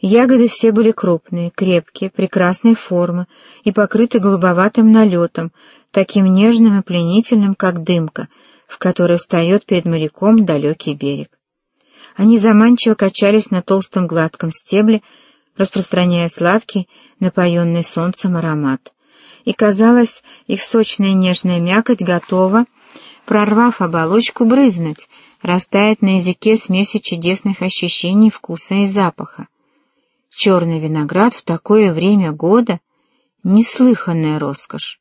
Ягоды все были крупные, крепкие, прекрасной формы и покрыты голубоватым налетом, таким нежным и пленительным, как дымка, в которой встает перед моряком далекий берег. Они заманчиво качались на толстом гладком стебле, распространяя сладкий, напоенный солнцем аромат. И, казалось, их сочная нежная мякоть готова, прорвав оболочку, брызнуть, растает на языке смесью чудесных ощущений вкуса и запаха. Черный виноград в такое время года — неслыханная роскошь.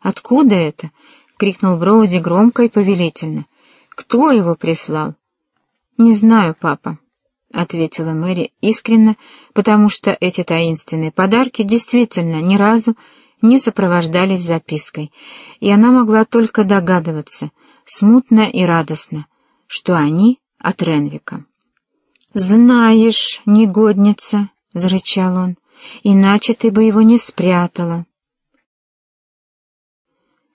«Откуда это?» — крикнул Броуди громко и повелительно. «Кто его прислал?» «Не знаю, папа», — ответила Мэри искренне, потому что эти таинственные подарки действительно ни разу не сопровождались запиской, и она могла только догадываться, смутно и радостно, что они от Ренвика. «Знаешь, негодница», — зарычал он, — «иначе ты бы его не спрятала».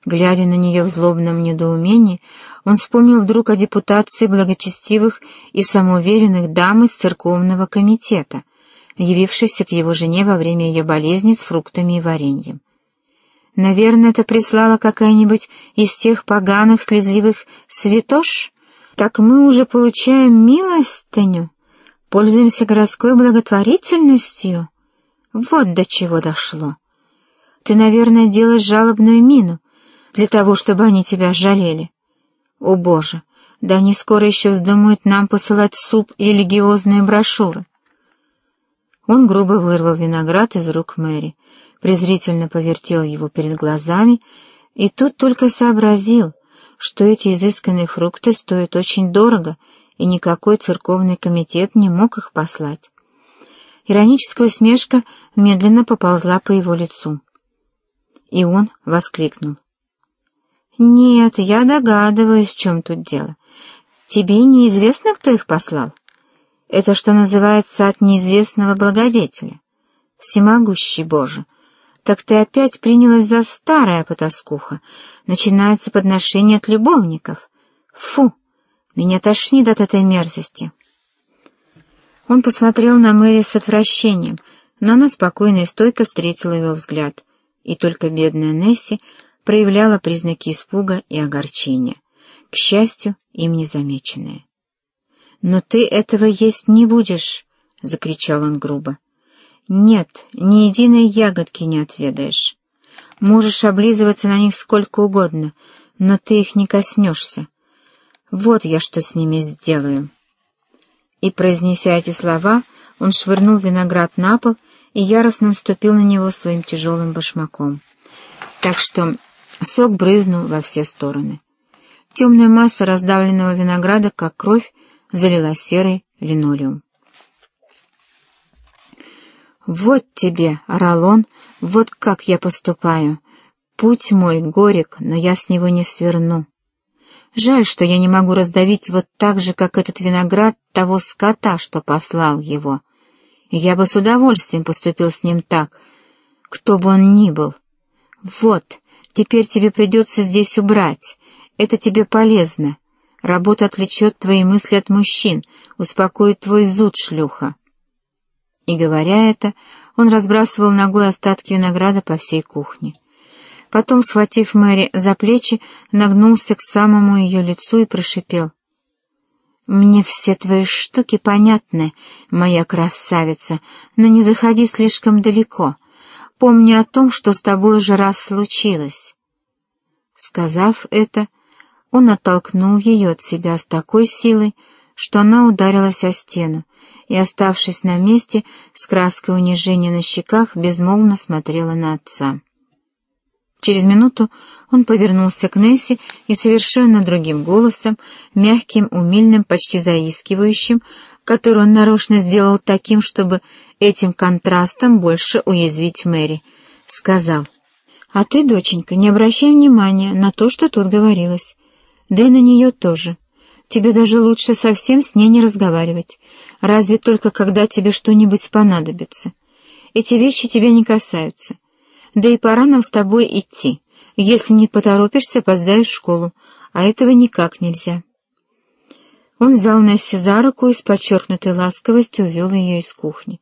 Глядя на нее в злобном недоумении, он вспомнил вдруг о депутации благочестивых и самоуверенных дам из церковного комитета, явившейся к его жене во время ее болезни с фруктами и вареньем. Наверное, это прислала какая-нибудь из тех поганых слезливых святош? Так мы уже получаем милостыню? Пользуемся городской благотворительностью. Вот до чего дошло. Ты, наверное, делаешь жалобную мину для того, чтобы они тебя жалели. О, Боже, да они скоро еще вздумают нам посылать суп и религиозные брошюры. Он грубо вырвал виноград из рук Мэри, презрительно повертел его перед глазами и тут только сообразил, что эти изысканные фрукты стоят очень дорого и никакой церковный комитет не мог их послать. Ироническая усмешка медленно поползла по его лицу. И он воскликнул. «Нет, я догадываюсь, в чем тут дело. Тебе неизвестно, кто их послал? Это, что называется, от неизвестного благодетеля. Всемогущий Боже! Так ты опять принялась за старое потаскуха. Начинаются подношения от любовников. Фу! Меня тошнит от этой мерзости. Он посмотрел на Мэри с отвращением, но она спокойно и стойко встретила его взгляд, и только бедная Несси проявляла признаки испуга и огорчения, к счастью, им незамеченные. «Но ты этого есть не будешь!» — закричал он грубо. «Нет, ни единой ягодки не отведаешь. Можешь облизываться на них сколько угодно, но ты их не коснешься. Вот я что с ними сделаю». И, произнеся эти слова, он швырнул виноград на пол и яростно наступил на него своим тяжелым башмаком. Так что сок брызнул во все стороны. Темная масса раздавленного винограда, как кровь, залила серый линолеум. «Вот тебе, Ролон, вот как я поступаю. Путь мой горек, но я с него не сверну». Жаль, что я не могу раздавить вот так же, как этот виноград того скота, что послал его. я бы с удовольствием поступил с ним так, кто бы он ни был. Вот, теперь тебе придется здесь убрать. Это тебе полезно. Работа отвлечет твои мысли от мужчин, успокоит твой зуд, шлюха. И, говоря это, он разбрасывал ногой остатки винограда по всей кухне. Потом, схватив Мэри за плечи, нагнулся к самому ее лицу и прошипел. «Мне все твои штуки понятны, моя красавица, но не заходи слишком далеко. Помни о том, что с тобой уже раз случилось». Сказав это, он оттолкнул ее от себя с такой силой, что она ударилась о стену, и, оставшись на месте, с краской унижения на щеках, безмолвно смотрела на отца. Через минуту он повернулся к Несси и совершенно другим голосом, мягким, умильным, почти заискивающим, который он нарочно сделал таким, чтобы этим контрастом больше уязвить Мэри, сказал, «А ты, доченька, не обращай внимания на то, что тут говорилось, да и на нее тоже. Тебе даже лучше совсем с ней не разговаривать, разве только когда тебе что-нибудь понадобится. Эти вещи тебя не касаются». Да и пора нам с тобой идти. Если не поторопишься, опоздаешь в школу, а этого никак нельзя. Он взял Несси за руку и с подчеркнутой ласковостью увел ее из кухни.